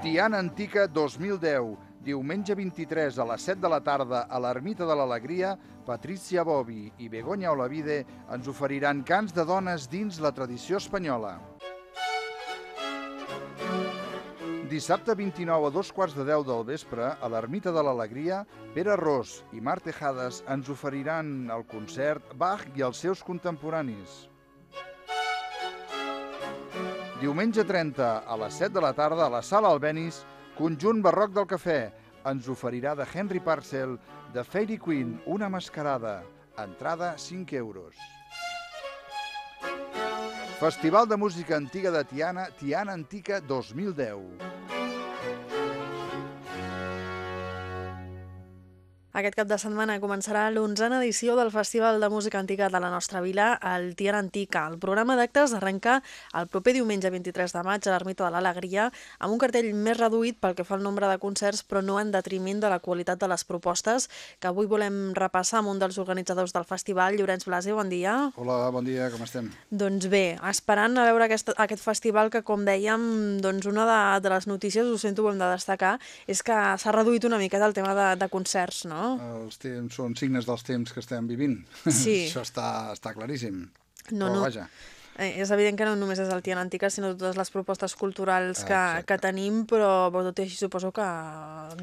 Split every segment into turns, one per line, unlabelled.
Tiana Antica 2010, diumenge 23 a les 7 de la tarda a l'Ermita de l'Alegria, Patricia Bovi i Begoña Olavide ens oferiran cants de dones dins la tradició espanyola. Dissabte 29 a dos quarts de 10 del vespre, a l'Ermita de l'Alegria, Pere Ros i Mar Tejades ens oferiran el concert Bach i els seus contemporanis. Diumenge 30 a les 7 de la tarda a la Sala Albenis, Conjunt Barroc del Cafè ens oferirà de Henry Parcel de Fairy Queen una mascarada. Entrada 5 euros. Festival de Música Antiga de Tiana, Tiana Antica 2010.
Aquest cap de setmana començarà l'onzena edició del Festival de Música Antiga de la nostra vila, el Tiana Antica. El programa d'actes arrenca el proper diumenge 23 de maig a l'Ermita de l'Alegria, amb un cartell més reduït pel que fa al nombre de concerts, però no en detriment de la qualitat de les propostes, que avui volem repassar amb un dels organitzadors del festival, Llorenç Blasi, bon dia.
Hola, bon dia, com estem?
Doncs bé, esperant a veure aquest, aquest festival que, com dèiem, doncs una de, de les notícies, ho sento, ho hem de destacar, és que s'ha reduït una miqueta el tema de, de concerts, no?
Els temps són signes dels temps que estem vivint.
Sí.
Això està, està claríssim.
No,
Però
no.
vaja,
Eh, és evident que no només és el Tiana Antica, sinó totes les propostes culturals que,
Exacte.
que tenim, però, però tot i així suposo que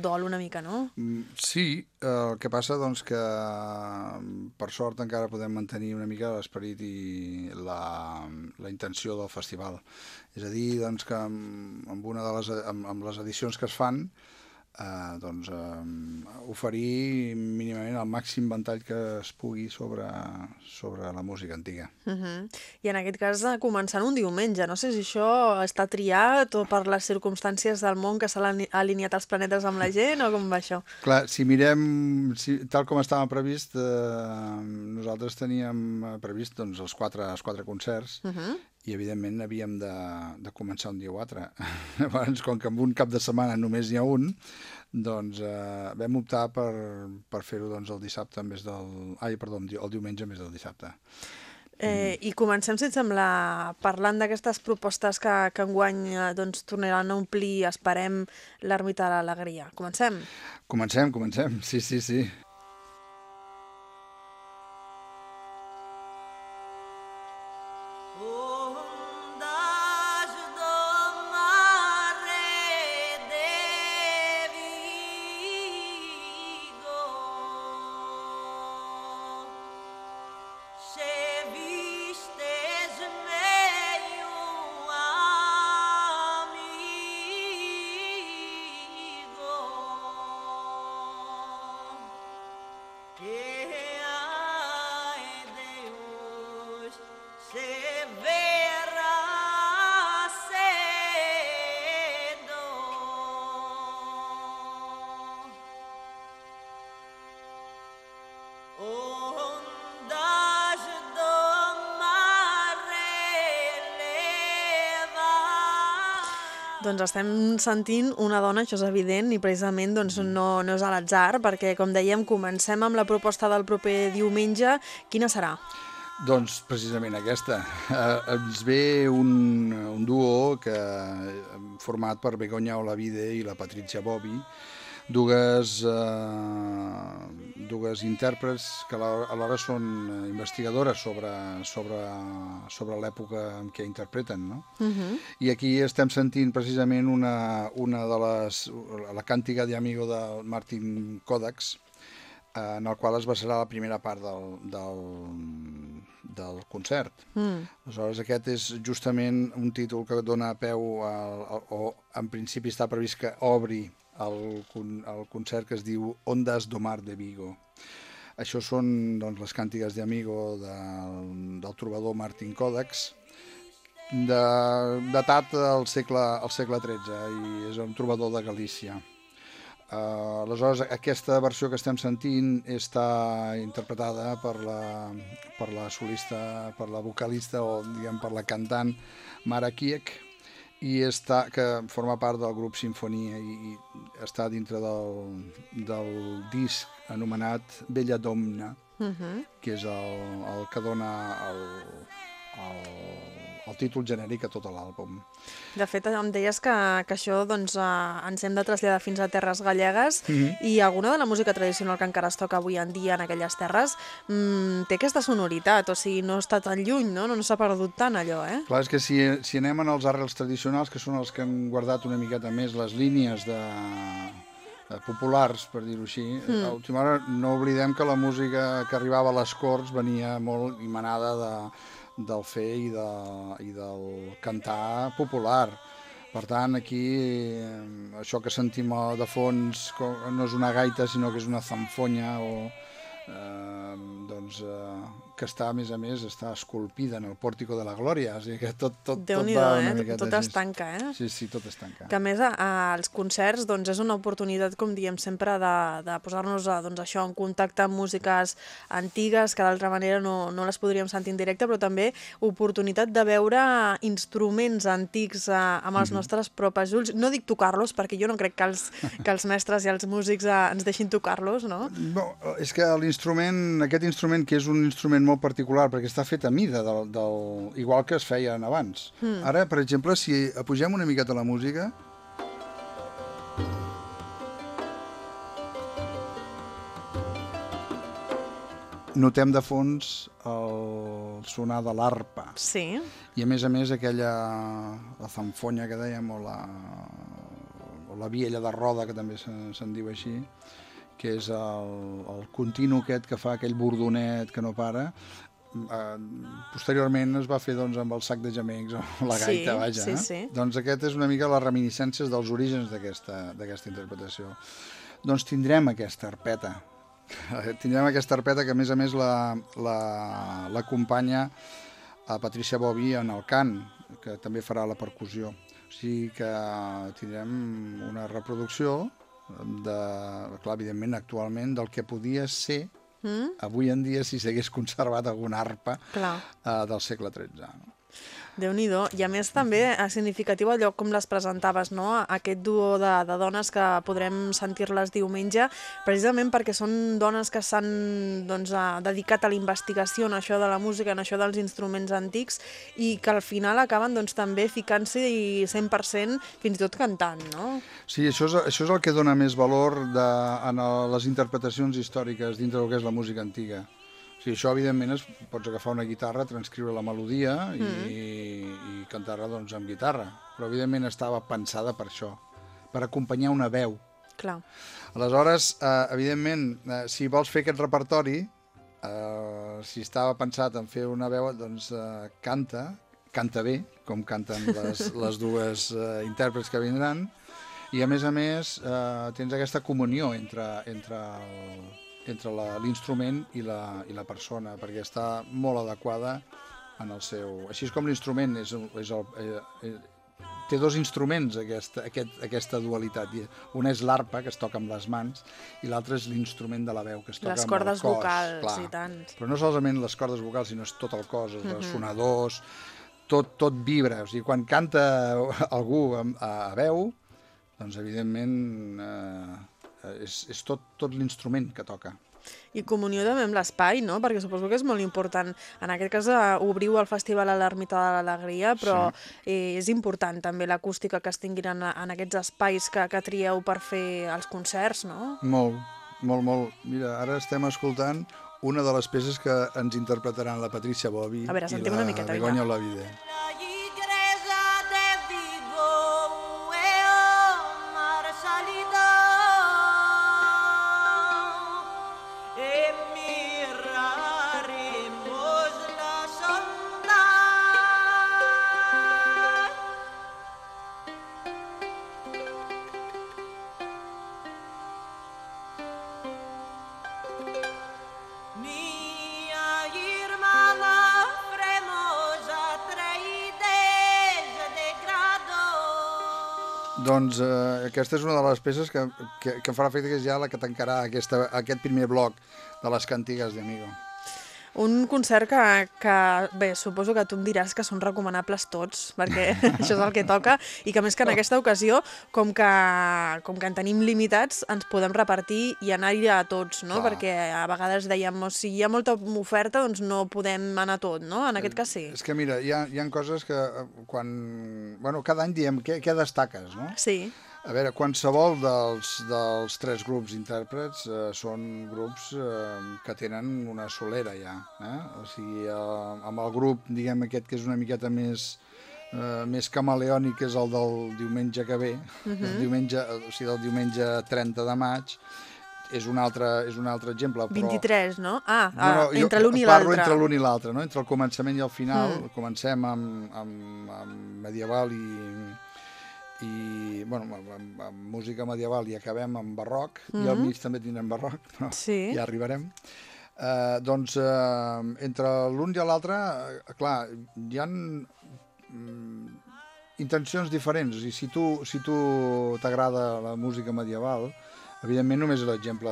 dol una mica, no?
Mm, Sí, eh, el que passa doncs que mm, per sort encara podem mantenir una mica l'esperit i la, la intenció del festival. És a dir, doncs que amb, amb una de les, amb, amb les edicions que es fan eh, doncs, eh, oferir mínimament el màxim ventall que es pugui sobre, sobre la música antiga.
Uh -huh. I en aquest cas eh, començant un diumenge. No sé si això està triat o per les circumstàncies del món que s'han alineat els planetes amb la gent o com va això?
Clar, si mirem, si, tal com estava previst, eh, nosaltres teníem eh, previst doncs, els, quatre, els quatre concerts
Uh -huh.
I evidentment havíem de, de començar un dia o altre. Llavors, com que en un cap de setmana només n'hi ha un, doncs eh, vam optar per, per fer-ho doncs, el dissabte vez del... Ai, perdó, el di- el diumenge en vez del dissabte.
Eh, I comencem, si et sembla, parlant d'aquestes propostes que, que enguany eh, doncs, tornaran a omplir, esperem, l'ermita de l'alegria. Comencem?
Comencem, comencem, sí, sí, sí.
Doncs estem sentint una dona, això és evident, i precisament doncs, no, no és a l'atzar, perquè, com dèiem, comencem amb la proposta del proper diumenge. Quina serà?
Doncs precisament aquesta. Eh, ens ve un, un duo que eh, format per Begoña Olavide i la Patricia Bovi, dues, eh, dues intèrprets que alhora són eh, investigadores sobre, sobre, sobre l'època en què interpreten, no?
Uh -huh.
I aquí estem sentint precisament una, una de les... la càntiga de amigo de Martin Kodaks, eh, en el qual es basarà la primera part del, del, del concert.
Mm.
Aleshores, aquest és justament un títol que dona peu al, al, o en principi està previst que obri el, el concert que es diu Ondas do Mar de Vigo. Això són doncs, les càntigues d'Amigo del, del trobador Martin Kodaks, de, datat al segle, al segle XIII i és un trobador de Galícia. Uh, aleshores, aquesta versió que estem sentint està interpretada per la, per la solista, per la vocalista o diguem per la cantant Mara Kiek i està, que forma part del grup Sinfonia i, i està dintre del, del disc anomenat Bella Domna,
Uh -huh.
que és el, el que dona el, el, el títol genèric a tot l'àlbum.
De fet, em deies que, que això doncs, eh, ens hem de traslladar fins a terres gallegues
Mhm.
i alguna de la música tradicional que encara es toca avui en dia en aquelles terres mm, té aquesta sonoritat, o sigui, no està tan lluny, no? No s'ha perdut tant allò, eh?
Clar, és que si, si anem en els arrels tradicionals, que són els que han guardat una miqueta més les línies de, de populars, per dir-ho així, mm. a última hora no oblidem que la música que arribava a les Corts venia molt imanada de, del fer i, de, i del cantar popular. Per tant, aquí eh, això que sentim de fons no és una gaita, sinó que és una zamfonya o eh, doncs, eh, que està, a més a més, està esculpida en el pòrtico de la Glòria, o sigui que tot, tot, tot va
eh?
una
Tot-
miqueta
Tot es tanca, eh?
Sí, sí, tot es tanca.
Que a més als concerts doncs, és una oportunitat, com diem sempre, de, de posar-nos a, doncs, això en contacte amb músiques antigues que d'altra manera no, no les podríem sentir en directe, però també oportunitat de veure instruments antics eh, amb els nostres propis ulls. No dic tocar-los, perquè jo no crec que els, que els mestres i els músics eh, ens deixin tocar-los, no?
No, és que l'instrument, aquest instrument que és un instrument molt particular perquè està fet a mida del, del, igual que es feien abans. Mm. Ara, per exemple, si apugem una miqueta la música, notem de fons el sonar de l'arpa.
Sí,
I a més a més aquella la zanfonya que dèiem o la, o la viella de roda que també se- se'n diu així que és el, el continu aquest que fa aquell bordonet que no para eh, posteriorment es va fer doncs, amb el sac de gemecs o la
Sí,
gaita, vaja.
sí,
eh?
sí.
Doncs aquest és una mica les reminiscències dels orígens d'aquesta interpretació. Doncs tindrem aquesta arpeta. tindrem aquesta arpeta que a més a més la- la- l'acompanya a Patricia Bovi en el cant, que també farà la percussió. O sigui que tindrem una reproducció de, clar, evidentment, actualment, del que podia ser
mm?
avui en dia si s'hagués conservat alguna arpa
clar.
eh, del segle XIII. No?
Déu nhi I a més també és significatiu allò com les presentaves, no? Aquest duo de, de dones que podrem sentir-les diumenge, precisament perquè són dones que s'han doncs, eh, dedicat a la investigació en això de la música, en això dels instruments antics, i que al final acaben doncs, també ficant-s'hi 100% fins i tot cantant, no?
Sí, això és, això és el que dona més valor de, en les interpretacions històriques dintre del que és la música antiga. Sigui, això, evidentment, es, pots agafar una guitarra, transcriure la melodia i, mm. i cantar-la doncs, amb guitarra. Però, evidentment, estava pensada per això, per acompanyar una veu.
Clar.
Aleshores, eh, evidentment, eh, si vols fer aquest repertori, eh, si estava pensat en fer una veu, doncs eh, canta, canta bé, com canten les, les dues eh, intèrprets que vindran, i a més a més eh, tens aquesta comunió entre, entre el, entre l'instrument i, la, i la persona, perquè està molt adequada en el seu... Així és com l'instrument és, és el, eh, eh, té dos instruments aquesta, aquest, aquesta dualitat. Un és l'arpa, que es toca amb les mans, i l'altre és l'instrument de la veu, que es toca
Les
amb
cordes
el cos.
vocals
clar.
i tant.
Però no solament les cordes vocals, sinó és tot el cos, els
Mhm.
sonadors, tot, tot vibra. O sigui, quan canta algú a, a veu, doncs evidentment eh, és, és tot, tot l'instrument que toca.
I comunió també amb l'espai, no? Perquè suposo que és molt important. En aquest cas, eh, obriu el festival a l'Ermita de l'Alegria, però eh, és important també l'acústica que es tinguin en, en aquests espais que, que trieu per fer els concerts, no?
Molt, molt, molt. Mira, ara estem escoltant una de les peces que ens interpretaran la Patricia Bovi
A veure,
i la. Begoña Olavide. Doncs eh, aquesta és una de les peces que, que, que em farà efecte que és ja la que tancarà aquesta, aquest primer bloc de les cantigues d'Amigo.
Un concert que, que, bé, suposo que tu em diràs que són recomanables tots, perquè això és el que toca, i que més que en aquesta ocasió, com que, com que en tenim limitats, ens podem repartir i anar-hi a tots, no?
Clar.
Perquè a vegades dèiem, o si hi ha molta oferta, doncs no podem anar a tot, no? En aquest cas sí.
És que mira, hi ha, hi ha coses que eh, quan... Bueno, cada any diem què, què destaques, no?
Sí,
A veure, qualsevol dels, dels tres grups intèrprets eh, són grups eh, que tenen una solera ja. Eh? O sigui, eh, amb el grup, diguem, aquest que és una miqueta més, eh, més camaleònic, que és el del diumenge que ve, el diumenge, o sigui, del diumenge 30 de maig, és un altre, és un altre exemple. Però...
23, no? Ah,
No, no,
ah
jo
entre l'un i
Parlo
l'altre.
entre l'un i l'altre, no? entre el començament i el final.
Mm.
Comencem amb, amb, amb medieval i, i bueno, amb, amb, amb música medieval i acabem amb barroc, mm -hmm. i al mig també tindrem barroc, però
Sí.
ja arribarem. Uh, doncs uh, entre l'un i l'altre, uh, clar, hi ha mm, intencions diferents. Sigui, si tu, si tu t'agrada la música medieval, evidentment només és l'exemple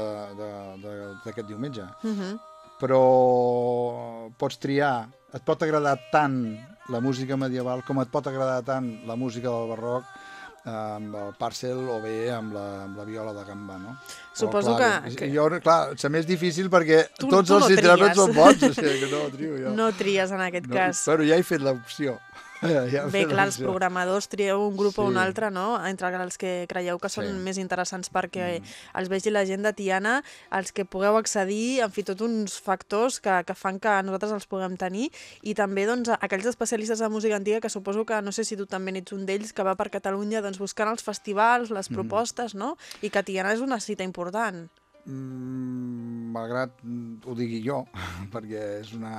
d'aquest diumenge
Uh -huh.
però pots triar, et pot agradar tant la música medieval com et pot agradar tant la música del barroc eh, amb el parcel o bé amb la, amb la viola de gamba, no? O
Suposo
el clave.
que- que-
Jo, clar, se m'és difícil perquè
Tu-
tots
tu
els
no
intèrprets són bons, o sigui que no trio jo.
No tries en aquest
No,
cas.
Però ja he fet l'opció. Ja
Bé, clar, els programadors trieu un grup o un
Sí.
altre, no? Entre els que creieu que són
Sí.
més interessants perquè els vegi la gent de Tiana, els que pugueu accedir, en fi, tots uns factors que, que fan que nosaltres els puguem tenir i també doncs, aquells especialistes de música antiga que suposo que, no sé si tu també n'ets un d'ells, que va per Catalunya doncs, buscant els festivals, les propostes, no? I que Tiana és una cita important.
Mm, malgrat ho digui jo, perquè és una,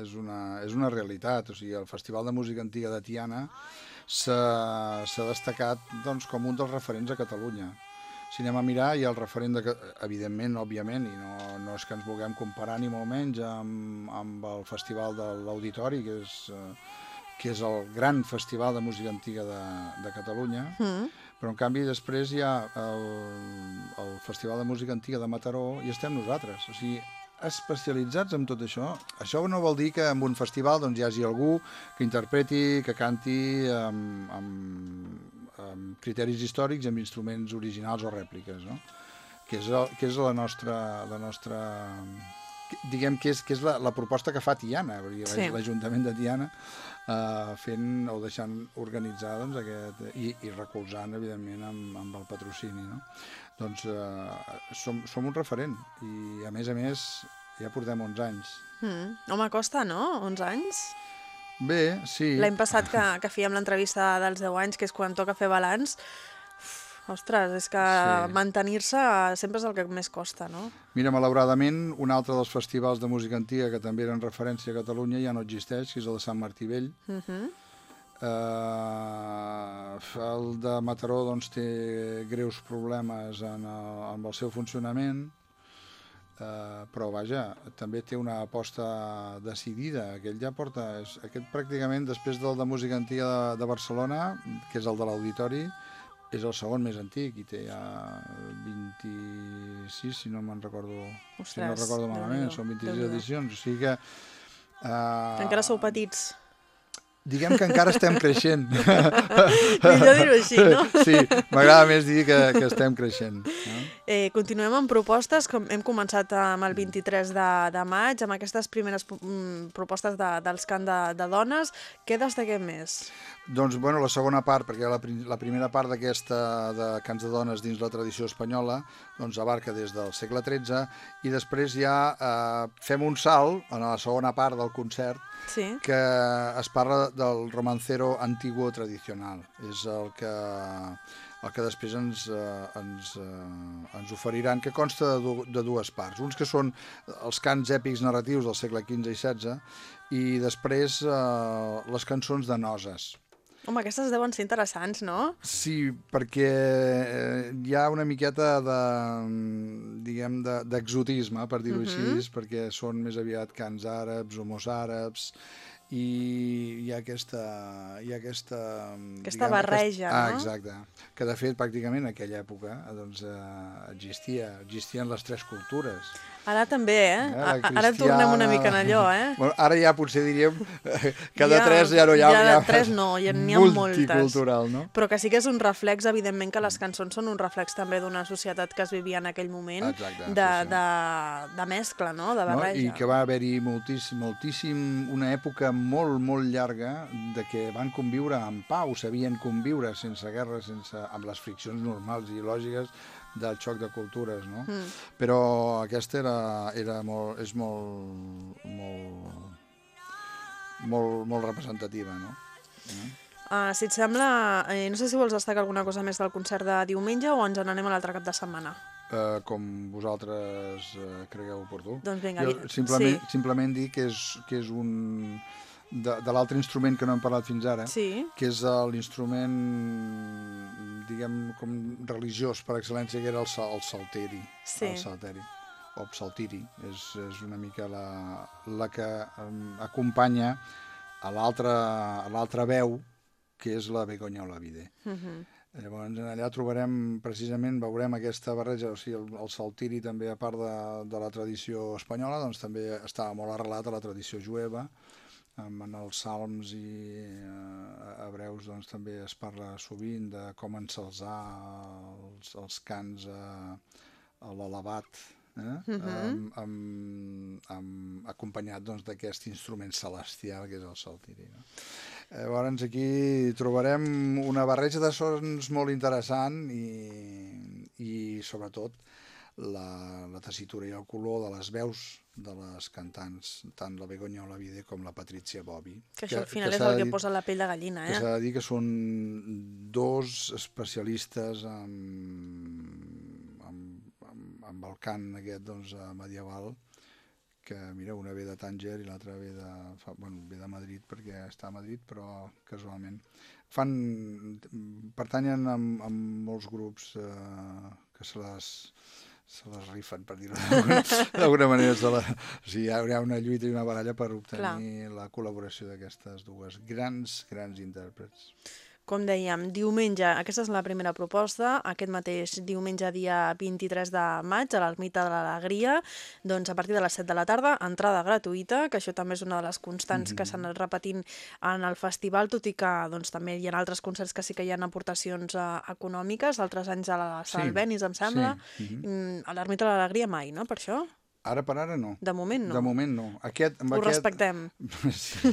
és, una, és una realitat. O sigui, el Festival de Música Antiga de Tiana s'ha destacat doncs, com un dels referents a Catalunya. Si anem a mirar, ha el referent, de, evidentment, òbviament, i no, no és que ens vulguem comparar ni molt menys amb, amb el Festival de l'Auditori, que, és, eh, que és el gran festival de música antiga de, de Catalunya,
Mm.
Però en canvi després hi ha el, el Festival de Música Antiga de Mataró i estem nosaltres, o sigui, especialitzats en tot això. Això no vol dir que en un festival doncs, hi hagi algú que interpreti, que canti amb, amb, amb criteris històrics, amb instruments originals o rèpliques, no? que és, el, que és la nostra, la nostra diguem que és, que és la, la proposta que fa Tiana,
Sí.
l'Ajuntament de Tiana, eh, fent o deixant organitzar doncs, aquest, i, i recolzant, evidentment, amb, amb el patrocini. No? Doncs eh, som, som un referent i, a més a més, ja portem 11 anys.
Mm. Home, costa, no? 11 anys?
Bé, sí.
L'any passat que, que fèiem l'entrevista dels 10 anys, que és quan toca fer balanç, ostres, és que
Sí.
mantenir-se sempre és el que més costa, no?
Mira, malauradament, un altre dels festivals de música antiga que també eren referència a Catalunya ja no existeix, que és el de Sant Martí Vell.
Uh -huh.
Eh, el de Mataró doncs, té greus problemes en el, amb el seu funcionament, eh, però vaja, també té una aposta decidida. Aquell ja porta... És, aquest pràcticament, després del de música antiga de, de Barcelona, que és el de l'Auditori, és el segon més antic i té ja 26, si no me'n recordo, si no
Ostres,
recordo malament, són 26
Déu-n'hi-do.
edicions, o sigui que... Uh,
Encara sou petits.
Diguem que encara estem creixent.
Millor dir-ho així, no?
Sí, m'agrada més dir que, que estem creixent. No?
Eh, continuem amb propostes, com hem començat amb el 23 de, de maig, amb aquestes primeres mm, propostes de, dels cant de, de dones. Què destaquem més?
Doncs, bueno, la segona part, perquè la, la primera part d'aquesta de cants de dones dins la tradició espanyola doncs abarca des del segle XIII i després ja eh, fem un salt en la segona part del concert
Sí?
que es parla del romancero antiguo tradicional. És el que, el que després ens, eh, ens, eh, ens oferiran, que consta de, du de dues parts. Uns que són els cants èpics narratius del segle XV i XVI i després eh, les cançons de noses.
Home, aquestes deuen ser interessants, no?
Sí, perquè eh, hi ha una miqueta de, diguem, de- d'exotisme, per dir-ho
Mhm.
així, perquè són més aviat cants àrabs o mossàrabs, i hi ha aquesta... Hi ha aquesta,
Aquesta barreja,
ah,
no?
exacte. Que de fet, pràcticament en aquella època doncs, eh, existia, existien les tres cultures.
Ara també, eh? A-
la
Ara tornem una mica en allò, eh?
Bueno, ara ja potser diríem que de
Ja-
tres ja no hi ha...
ja de tres no, ja n'hi ha moltes.
No?
Però que sí que és un reflex, evidentment, que les cançons són un reflex també d'una societat que es vivia en aquell moment
Exacte,
de,
sí, sí.
de, de mescla, no? De barreja.
I que va haver-hi moltíssim, moltíssim, una època molt, molt llarga de que van conviure en pau, sabien conviure sense guerra, sense, amb les friccions normals i lògiques del xoc de cultures, no? Mm. Però aquesta era, era molt, és molt, molt, molt, molt representativa, no?
Uh, si et sembla, eh, no sé si vols destacar alguna cosa més del concert de diumenge o ens n'anem a l'altre cap de setmana.
Uh, com vosaltres uh, cregueu oportú.
Doncs vinga,
jo simplement,
sí.
simplement dir que és, que és un... De, de l'altre instrument que no hem parlat fins ara,
Sí,
que és l'instrument, diguem, com religiós per excel·lència, que era el, el salteri.
Sí.
El salteri, o psaltiri. És, és una mica la, la que um, acompanya a l'altra veu, que és la Begoña Olavide.
uh -huh.
Llavors, allà trobarem, precisament, veurem aquesta barreja, o sigui, el, el saltiri també, a part de, de la tradició espanyola, doncs també està molt arrelat a la tradició jueva, en els salms i eh, hebreus doncs, també es parla sovint de com ensalzar els, els cants a, a l'elevat, eh? amb, amb, amb, acompanyat doncs, d'aquest instrument celestial que és el saltiri. No? Llavors aquí trobarem una barreja de sons molt interessant i, i sobretot la, la tessitura i el color de les veus de les cantants, tant la Begoña Olavide com la Patrizia Bobi.
Que això al final és el que
dir-
posa la pell de gallina,
que
eh?
s'ha de dir que són dos especialistes amb, amb, amb, amb el cant aquest doncs, eh, medieval que mira, una ve de Tànger i l'altra ve de, fa, bueno, ve de Madrid perquè està a Madrid, però casualment fan, pertanyen amb, amb molts grups eh, que se les, se les rifen, per dir-ho d'alguna- manera. Se la, o sigui, hi haurà una lluita i una baralla per obtenir la col·laboració d'aquestes dues grans, grans intèrprets.
Com dèiem, diumenge, aquesta és la primera proposta, aquest mateix diumenge dia 23 de maig a l'Ermita de l'Alegria, doncs a partir de les 7 de la tarda, entrada gratuïta, que això també és una de les constants que s'han anat repetint en el festival, tot i que doncs, també hi ha altres concerts que sí que hi ha aportacions eh, econòmiques, altres anys a la
Sí,
Sala Benis, em sembla,
sí,
Mm, a l'Ermita de l'Alegria mai, no?, per això?
Ara per ara no.
De moment no.
De moment no. Aquest, amb
Ho
aquest...
respectem.
Sí.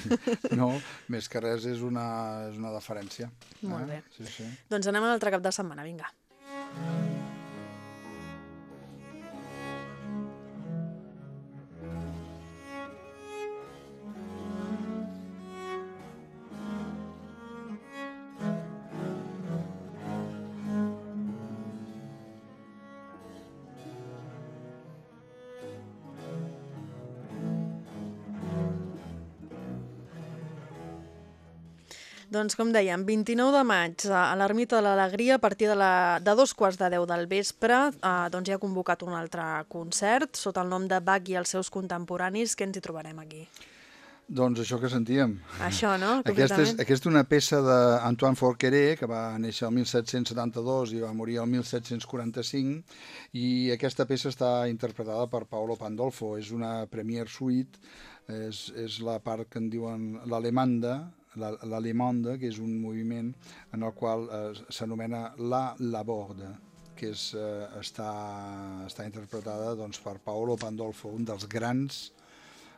No, més que res és una, és una deferència.
Molt
eh?
bé.
Sí, sí.
Doncs anem a l'altre cap de setmana, vinga. Doncs com dèiem, 29 de maig a l'Ermita de l'Alegria a partir de, la, de dos quarts de deu del vespre eh, doncs ja ha convocat un altre concert sota el nom de Bach i els seus contemporanis. Què ens hi trobarem aquí?
Doncs això que sentíem.
Això, no?
Aquesta és, aquesta és una peça d'Antoine Forqueré, que va néixer el 1772 i va morir el 1745, i aquesta peça està interpretada per Paolo Pandolfo. És una premiere suite, és, és la part que en diuen l'alemanda, la- l'alemanda, que és un moviment en el qual eh, s'anomena la laborde que és, eh, està, està interpretada doncs, per Paolo Pandolfo, un dels grans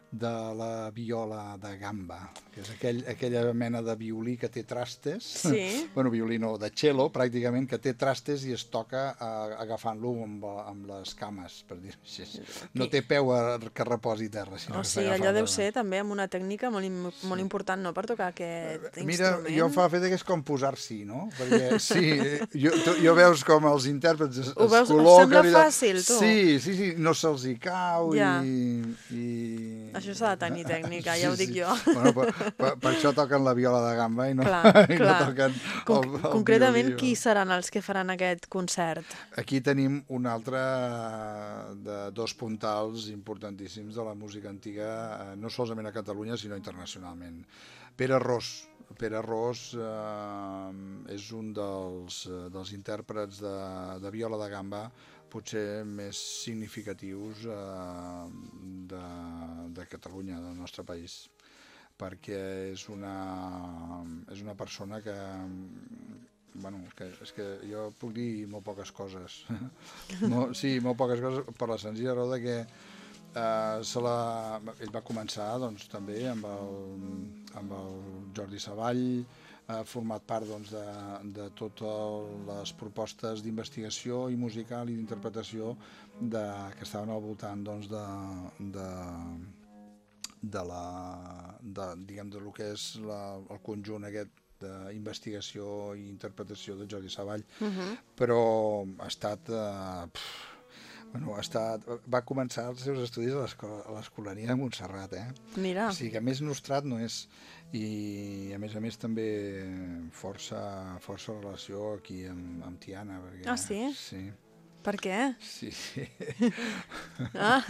de la viola de gamba, que és aquell, aquella mena de violí que té trastes,
Sí.
bueno, violí no, de cello, pràcticament, que té trastes i es toca agafant-lo amb, amb les cames, per dir-ho així. No té peu a, que reposi terra, sinó
O
que
sigui,
s'agafa
allò deu
de-
ser també amb una tècnica molt, im molt important, no?, per tocar aquest
Eh, Mira,
instrument.
jo em fa l'efecte que és com posar-s'hi, no? Perquè sí, jo, tu, jo veus com els intèrprets es,
Ho
es
veus- et
col·loquen...
sembla
i de-
fàcil, tu?
Sí, sí, sí, no se'ls hi cau
Ja.
i, i...
Això s'ha de tenir tècnica, ja ho dic jo.
Bueno, per, per, per això toquen la viola de gamba i no,
Clar,
i
clar.
no toquen
Con
el, el
concretament,
violí.
qui seran els que faran aquest concert?
Aquí tenim un altre de dos puntals importantíssims de la música antiga, eh, no solament a Catalunya, sinó internacionalment. Pere Ros. Pere Ros eh, és un dels, eh, dels intèrprets de, de viola de gamba potser més significatius eh, de, de Catalunya, del nostre país perquè és una, és una persona que bueno, que, és que jo puc dir molt poques coses. no, sí, molt poques coses per la senzilla raó de que eh, se la, ell va començar doncs, també amb el, amb el Jordi Savall, ha format part doncs, de, de totes les propostes d'investigació i musical i d'interpretació de, que estaven al voltant doncs, de, de, de la, de, diguem, de lo que és la, el conjunt aquest d'investigació i interpretació de Jordi Savall,
Uh -huh.
però ha estat... Eh, pff, bueno, ha estat, va començar els seus estudis a l'esco- a l'Escolania de Montserrat, eh?
Mira,
O sigui que més nostrat no és. I a més a més també força, força relació aquí amb, amb Tiana. Perquè,
Ah, sí?
Sí,
per què?
sí. sí.
Ah,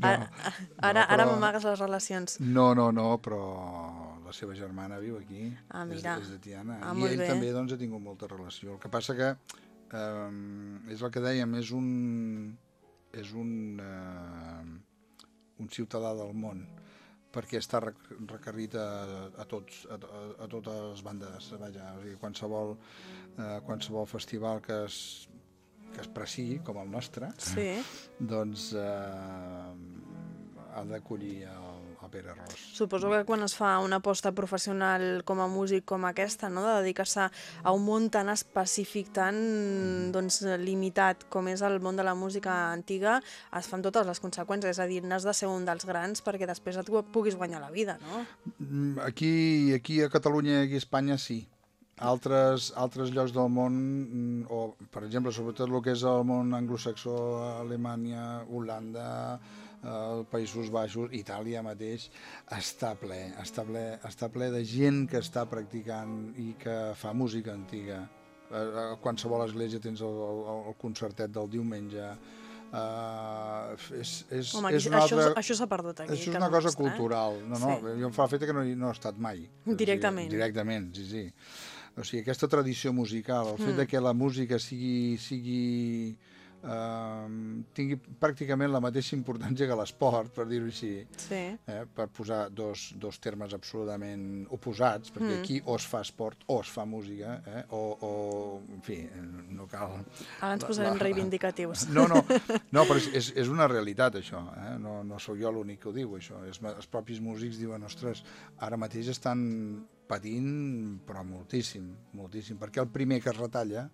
ara, ara,
no,
ara m'amagues les relacions.
No, no, no, però la seva germana viu aquí.
Ah,
és-
mira.
És, de Tiana.
Ah,
I ell
bé.
també doncs, ha tingut molta relació. El que passa que eh, és el que dèiem, és un, és un, eh, un ciutadà del món perquè està requerit a, a, tots, a, a, totes les bandes, vaja, o sigui, qualsevol, eh, qualsevol festival que es, que es pressigui, com el nostre,
Sí,
doncs eh, ha d'acollir el Pere Ros.
suposo que quan es fa una aposta professional com a músic com aquesta, no? de dedicar-se a un món tan específic, tan doncs, limitat com és el món de la música antiga, es fan totes les conseqüències, és a dir, n'has de ser un dels grans perquè després et puguis guanyar la vida, no?
Mm, Aquí, aquí a Catalunya i aquí a Espanya sí. Altres, altres llocs del món, mm, o per exemple, sobretot el que és el món anglosaxó, Alemanya, Holanda, eh, Països Baixos, Itàlia mateix, està ple, està ple, està ple de gent que està practicant i que fa música antiga. Eh, A qualsevol església tens el, el, el concertet del diumenge, Uh, és, és,
Home, aquí,
és una
això,
altra...
això s'ha perdut aquí.
Això és
a
una cosa
nostra,
cultural. No, no,
Sí.
jo em fa l'efecte que no, no he estat mai. O
Directament.
Sigui, directament, sí, sí. O sigui, aquesta tradició musical, el
Mm.
fet de que la música sigui, sigui eh, tingui pràcticament la mateixa importància que l'esport, per dir-ho així,
Sí.
eh, per posar dos, dos termes absolutament oposats, perquè
Mm.
aquí o es fa esport o es fa música, eh, o, o, en fi, eh, no cal...
Ara ens
la-
posarem
la-
reivindicatius.
no, no, no però és, és, és una realitat, això. Eh? No, no sóc jo l'únic que ho diu, això. És, els propis músics diuen, ostres, ara mateix estan patint, però moltíssim, moltíssim, perquè el primer que es retalla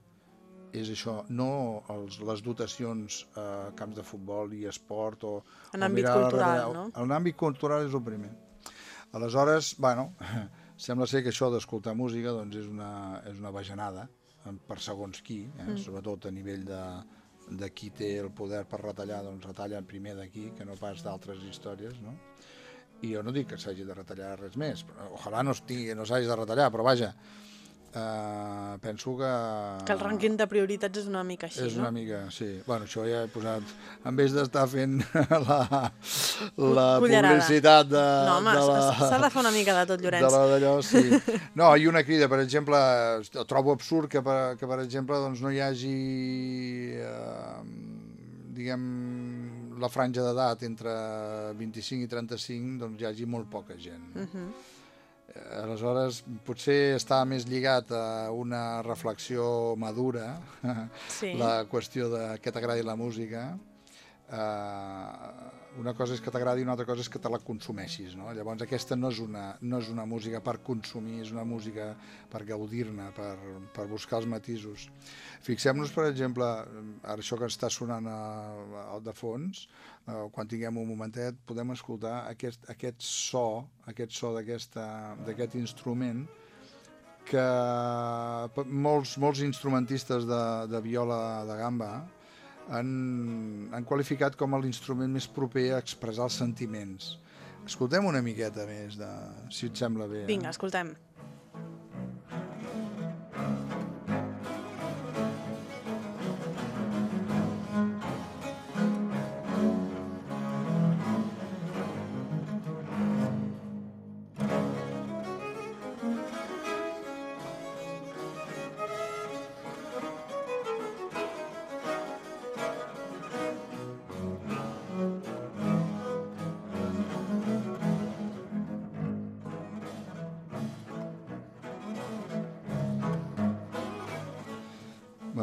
és això, no els, les dotacions a camps de futbol i esport o...
En
o
àmbit
la
cultural,
realitat.
no?
En àmbit cultural és el primer. Aleshores, bueno, sembla ser que això d'escoltar música doncs és una, és una bajanada eh, per segons qui, eh? mm. sobretot a nivell de, de qui té el poder per retallar, doncs retalla primer d'aquí que no pas d'altres històries, no? I jo no dic que s'hagi de retallar res més, però ojalà no, estigui, no s'hagi de retallar, però vaja, eh, penso que...
Que el rànquing de prioritats és una mica així,
És
no?
una mica, sí. Bueno, això ja he posat... En vez d'estar fent la, la
Cullerada.
publicitat de,
No, home, s'ha de fer una mica de tot, Llorenç.
De la d'allò, sí. No, i una crida, per exemple, trobo absurd que, per, que per exemple, doncs no hi hagi, eh, diguem, la franja d'edat entre 25 i 35, doncs hi hagi molt poca gent.
Uh -huh.
Aleshores, potser està més lligat a una reflexió madura,
Sí.
la qüestió de que t'agradi la música. Uh, una cosa és que t'agradi i una altra cosa és que te la consumeixis, no? Llavors aquesta no és una, no és una música per consumir, és una música per gaudir-ne, per, per buscar els matisos. Fixem-nos, per exemple, ara això que està sonant al de fons, eh, quan tinguem un momentet, podem escoltar aquest, aquest so, aquest so d'aquest instrument, que pe- molts, molts instrumentistes de, de viola de gamba han, han qualificat com l'instrument més proper a expressar els sentiments. Escoltem una miqueta més, de, si et sembla bé. eh?
Vinga, escoltem.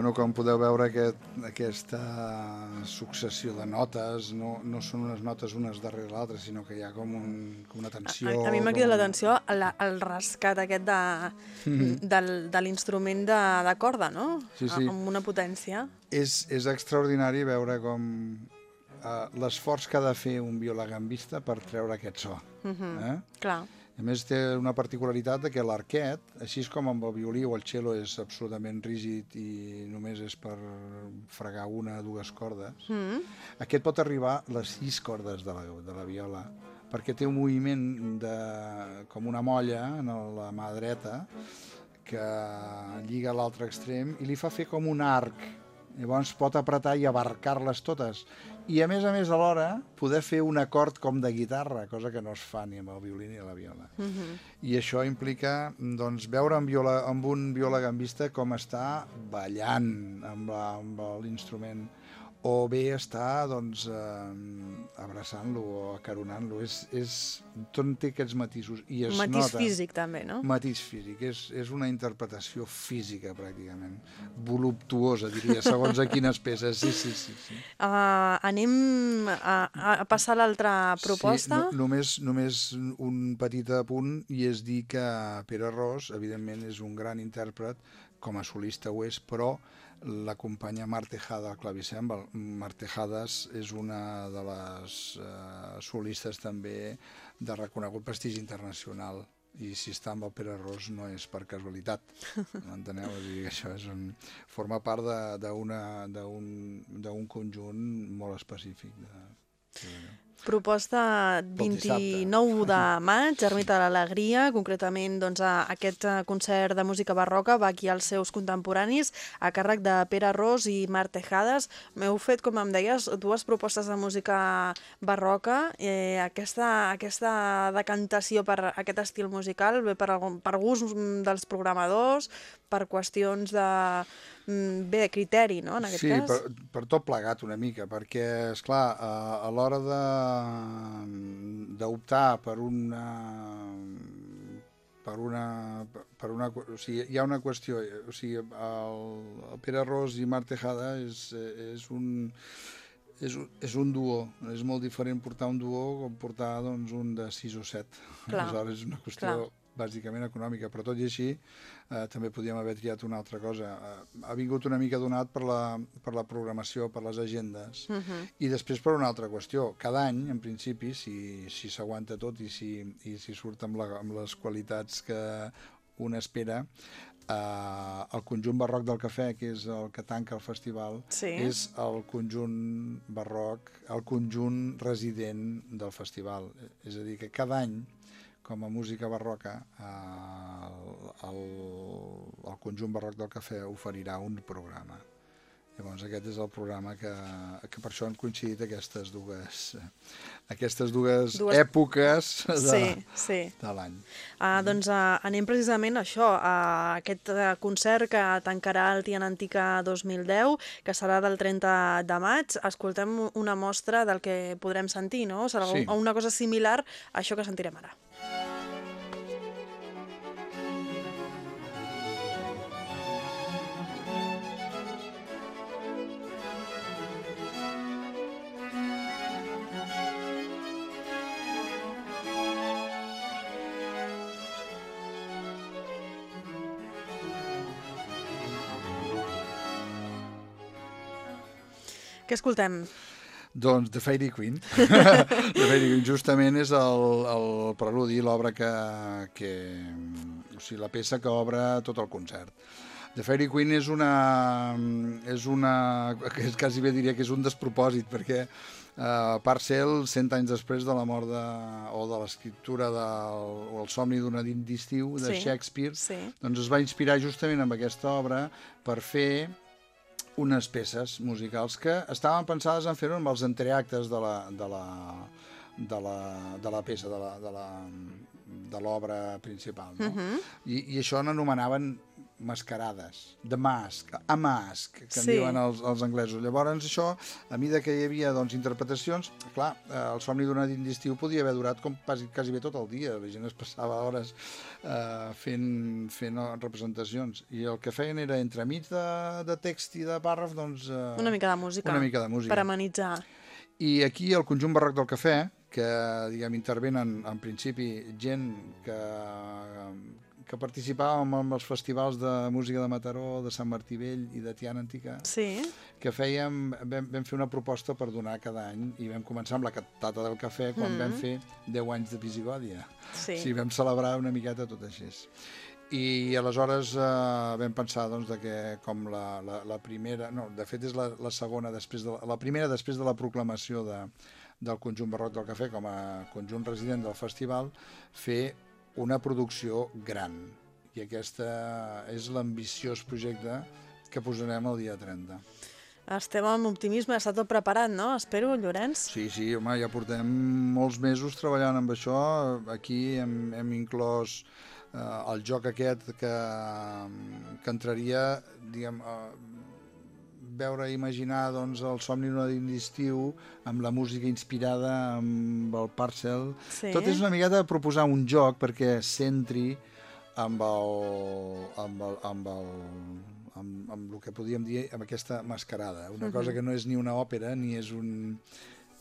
Bueno, com podeu veure, aquest, aquesta successió de notes no, no són unes notes unes darrere l'altra, sinó que hi ha com, un, com una
A,
tensió...
a mi m'ha
com
cridat
un-
l'atenció el, rescat aquest de, del, de l'instrument de, de corda, no?
Sí, sí.
A- Amb una potència.
És, és extraordinari veure com eh, l'esforç que ha de fer un violagambista per treure aquest so.
Mhm.
eh?
Clar.
A més, té una particularitat de que l'arquet, així com amb el violí o el cello és absolutament rígid i només és per fregar una o dues cordes,
Mm.
aquest pot arribar a les sis cordes de la, de la viola, perquè té un moviment de, com una molla en la mà dreta que lliga l'altre extrem i li fa fer com un arc. Llavors pot apretar i abarcar-les totes. I a més a més alhora poder fer un acord com de guitarra, cosa que no es fa ni amb el violí ni la viola.
Mhm.
I això implica doncs, veure amb, viola, amb un violagambista com està ballant amb la- amb l'instrument o bé està doncs, eh, abraçant-lo o acaronant-lo. És, és, tot té aquests matisos i es
matís
nota.
físic, també, no?
Matís físic, és, és una interpretació física pràcticament, voluptuosa diria, segons a quines peces, sí, sí, sí. sí.
Uh, anem a, a passar a l'altra proposta.
Sí, no, només, només un petit apunt i és dir que Pere Ros, evidentment, és un gran intèrpret, com a solista ho és, però l'acompanya Mar Tejada al clavicèmbal. Mar Tejadas és una de les eh, solistes també de reconegut prestigi internacional i si està amb el Pere Ros no és per casualitat, m'enteneu? És dir, això és un, forma part d'un conjunt molt específic. De, de,
Proposta
Pel dissabte.
29 de maig, Ermita de l'Alegria, concretament doncs, a aquest eh, concert de música barroca va aquí als seus contemporanis, a càrrec de Pere Ros i Mar Tejades. M'heu fet, com em deies, dues propostes de música barroca. Eh, aquesta, aquesta decantació per aquest estil musical ve per, per gust mm, dels programadors, per qüestions de, mm, bé, de criteri, no?, en aquest
sí,
cas.
per, per tot plegat una mica, perquè, és clar, a, a l'hora de d'optar per una per una, per una... O sigui, hi ha una qüestió, o sigui, el, el Pere Ros i Mar Tejada és, és un és un, és un duo, és molt diferent portar un duo com portar doncs, un de 6 o 7.
Clar,
Aleshores és una qüestió
clar.
bàsicament econòmica, però tot i així eh, també podíem haver triat una altra cosa. Eh, ha vingut una mica donat per la, per la programació, per les agendes,
Uh -huh.
i després per una altra qüestió. Cada any, en principi, si si s'aguanta tot i si, i si surt amb, la, amb les qualitats que un espera, eh, el conjunt barroc del cafè, que és el que tanca el festival,
Sí.
és el conjunt barroc, el conjunt resident del festival. És a dir, que cada any, com a música barroca, el, el, el conjunt barroc del cafè oferirà un programa. Llavors aquest és el programa que, que per això han coincidit aquestes dues, aquestes dues,
Dues-
èpoques de,
Sí, sí.
de l'any.
Uh, doncs uh, anem precisament a això, a aquest uh, concert que tancarà el Tiana Antica 2010, que serà del 30 de maig. Escoltem una mostra del que podrem sentir, no? Serà
Sí.
sí. una cosa similar a això que sentirem ara. Què escoltem?
Doncs The Fairy Queen. The Fairy Queen justament és el, el preludi, l'obra que, que... O sigui, la peça que obre tot el concert. The Fairy Queen és una... és una... que és quasi bé diria que és un despropòsit, perquè uh, Parcel, cent anys després de la mort de, o de l'escriptura del o el somni d'una d'estiu de
Sí,
Shakespeare,
sí.
doncs es va inspirar justament amb aquesta obra per fer unes peces musicals que estaven pensades en fer-ho amb els entreactes de la, de la, de la, de la peça, de la, de la, de l'obra principal. No?
Mhm.
I, I això n'anomenaven mascarades, de mask, a mask, que en
Sí.
diuen els, els anglesos. Llavors això, a mida que hi havia doncs, interpretacions, clar, eh, el somni d'una nit d'estiu podia haver durat com quasi, quasi bé tot el dia, la gent es passava hores eh, fent, fent representacions, i el que feien era entremig de, de text i de pàrraf, doncs... Eh,
Una mica de música.
Una mica de música.
Per amenitzar.
I aquí el conjunt barroc del cafè, que diguem, intervenen en principi gent que, que participava en, els festivals de música de Mataró, de Sant Martí Vell i de Tiana Antica,
Sí.
que fèiem, vam, vam fer una proposta per donar cada any i vam començar amb la cantata del cafè quan
Mm.
vam fer 10 anys de Visigòdia.
Sí.
sí, vam celebrar una miqueta tot així. I aleshores eh, vam pensar doncs, de que com la, la, la primera, no, de fet és la, la segona, després de la, la primera després de la proclamació de, del conjunt barroc del cafè com a conjunt resident del festival, fer una producció gran. I aquesta és l'ambiciós projecte que posarem el dia 30.
Estem amb optimisme, està tot preparat, no? Espero, Llorenç.
Sí, sí, home, ja portem molts mesos treballant amb això. Aquí hem, hem inclòs eh, el joc aquest que, que entraria, diguem, eh, veure, imaginar doncs, el somni nit d'estiu amb la música inspirada amb el Parcel.
Sí.
Tot és una miqueta proposar un joc perquè s'entri amb el, amb el, amb el, amb, amb el que podríem dir amb aquesta mascarada. Una cosa que no és ni una òpera ni és un,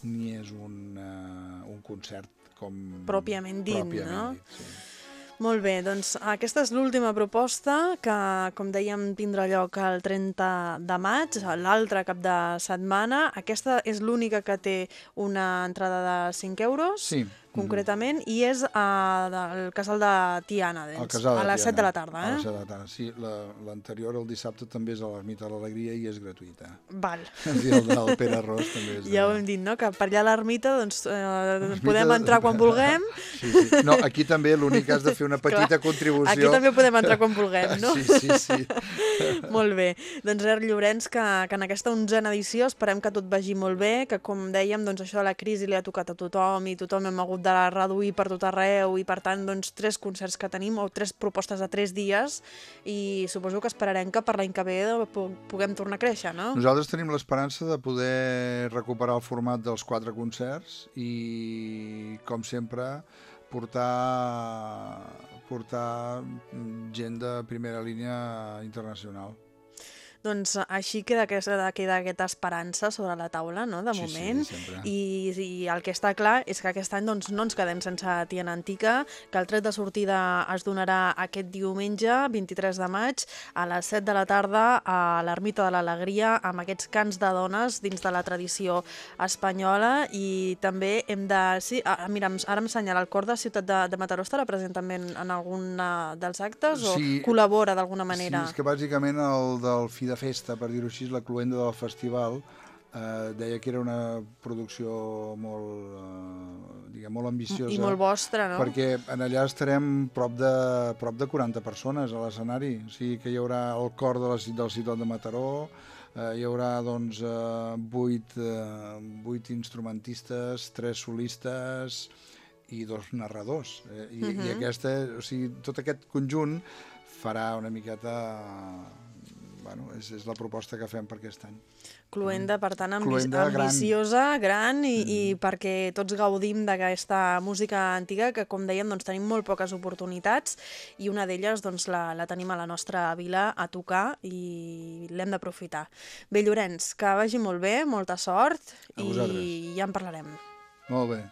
ni és un, uh, un concert com...
Pròpiament dit,
pròpiament
no?
Dit, sí.
Molt bé, doncs aquesta és l'última proposta que, com dèiem, tindrà lloc el 30 de maig, l'altre cap de setmana. Aquesta és l'única que té una entrada de 5 euros,
Sí.
Concretament, i és a, del casal de Tiana, doncs, a les
Tiana.
7 de la tarda.
A les
Eh?
7 de la tarda, sí. La- L'anterior, el dissabte, també és a l'Ermita de l'Alegria i és gratuïta.
Val.
I el del Pere Ros també és...
Ja ho hem dit, no?, que per allà a l'ermita doncs, eh, podem
de-
entrar quan vulguem.
Sí, sí. No, aquí també l'únic has de fer una petita
Clar,
contribució.
Aquí també podem entrar quan vulguem, no?
Sí, sí, sí.
Molt bé. Doncs Ernst Llorenç, que, que en aquesta onzena edició esperem que tot vagi molt bé, que com dèiem, doncs això de la crisi li ha tocat a tothom i tothom hem hagut de reduir per tot arreu i per tant, doncs, tres concerts que tenim o tres propostes de tres dies i suposo que esperarem que per l'any que ve pu- puguem tornar a créixer, no?
Nosaltres tenim l'esperança de poder recuperar el format dels quatre concerts i, com sempre, portar, portar gent de primera línia internacional.
Doncs així queda aquesta, queda aquesta esperança sobre la taula, no?, de
Sí, sí,
moment.
sempre.
I, I el que està clar és que aquest any doncs, no ens quedem sense Tiana Antica, que el tret de sortida es donarà aquest diumenge, 23 de maig, a les 7 de la tarda a l'Ermita de l'Alegria, amb aquests cants de dones dins de la tradició espanyola i també hem de... Sí, ah, mira, ara em senyala el cor de Ciutat de, de Mataró estarà present també en, en algun dels actes o
Sí.
col·labora d'alguna manera?
Sí, és que bàsicament el del fi de festa, per dir-ho així, la cluenda del festival, eh, deia que era una producció molt, eh, diguem, molt ambiciosa.
I molt vostra, no?
Perquè en allà estarem prop de, prop de 40 persones a l'escenari. O sigui que hi haurà el cor de la, del ciutat de Mataró, eh, hi haurà doncs, eh, 8, eh, 8 instrumentistes, 3 solistes i dos narradors. Eh, i,
Mhm.
I aquesta, o sigui, tot aquest conjunt farà una miqueta... Bueno, és, és la proposta que fem per aquest any.
Cluenda, per tant, ambi
Cluenda gran.
ambiciosa, gran, i, i perquè tots gaudim d'aquesta música antiga, que, com dèiem, doncs, tenim molt poques oportunitats, i una d'elles doncs, la, la tenim a la nostra vila a tocar, i l'hem d'aprofitar. Bé, Llorenç, que vagi molt bé, molta sort, i ja en parlarem.
Molt bé.